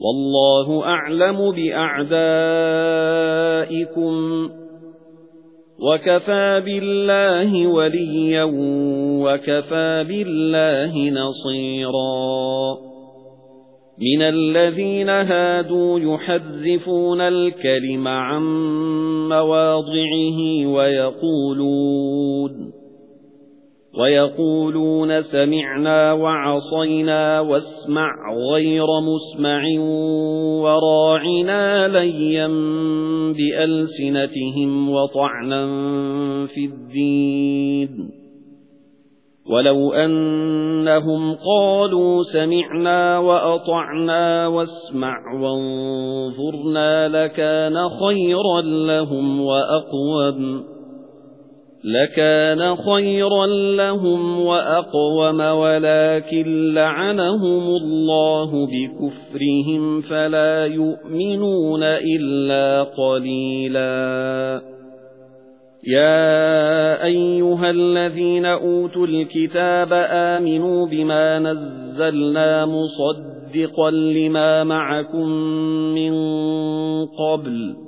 وَاللَّهُ أَعْلَمُ بِأَعْدَائِكُمْ وَكَفَى بِاللَّهِ وَلِيًّا وَكَفَى بِاللَّهِ نَصِيرًا مِنَ الَّذِينَ هَادُوا يُحَرِّفُونَ الْكَلِمَ عَن مَّوَاضِعِهِ وَيَقُولُونَ وَيَقُولُونَ سَمِعْنَا وَعَصَيْنَا وَاسْمَعْ غَيْرَ مُسْمَعٍ وَرَاعِنَا لَيًّا بِأَلْسِنَتِهِمْ وَطَعْنًا فِي الدِّينِ. وَلَوْ أَنَّهُمْ قَالُوا سَمِعْنَا وَأَطَعْنَا وَاسْمَعْ وَانظُرْنَا لَكَانَ خَيْرًا لَّهُمْ وَأَقْوَمَ. لَكَانَ خَيْرًا لَّهُمْ وَأَقْوَمَ وَلَكِن لَّعَنَهُمُ اللَّهُ بِكُفْرِهِمْ فَلَا يُؤْمِنُونَ إِلَّا قَلِيلًا. يَا أَيُّهَا الَّذِينَ أُوتُوا الْكِتَابَ آمِنُوا بِمَا نَزَّلْنَا مُصَدِّقًا لِّمَا مَعَكُم مِّن قَبْلُ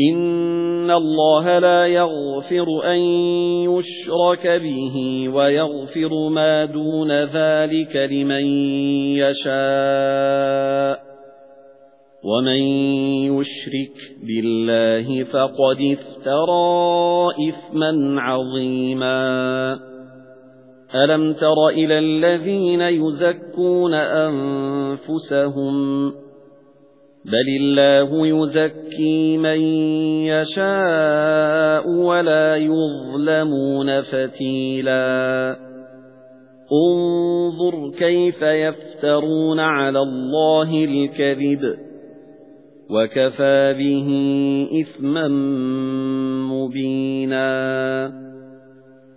إِنَّ اللَّهَ لَا يَغْفِرُ أَن يُشْرَكَ بِهِ وَيَغْفِرُ مَا دُونَ ذَلِكَ لِمَن يَشَاءُ وَمَن يُشْرِكْ بِاللَّهِ فَقَدِ افْتَرَىٰ إِثْمًا عَظِيمًا أَلَمْ تَرَ إِلَى الَّذِينَ يُزَكُّونَ أَنفُسَهُمْ بَلِ اللَّهُ يُزَكِّي مَن يَشَاءُ وَلَا يُظْلَمُونَ فَتِيلًا انظُرْ كَيْفَ يَفْتَرُونَ عَلَى اللَّهِ الْكَذِبَ وَكَفَى بِهِ إِثْمًا مُبِينًا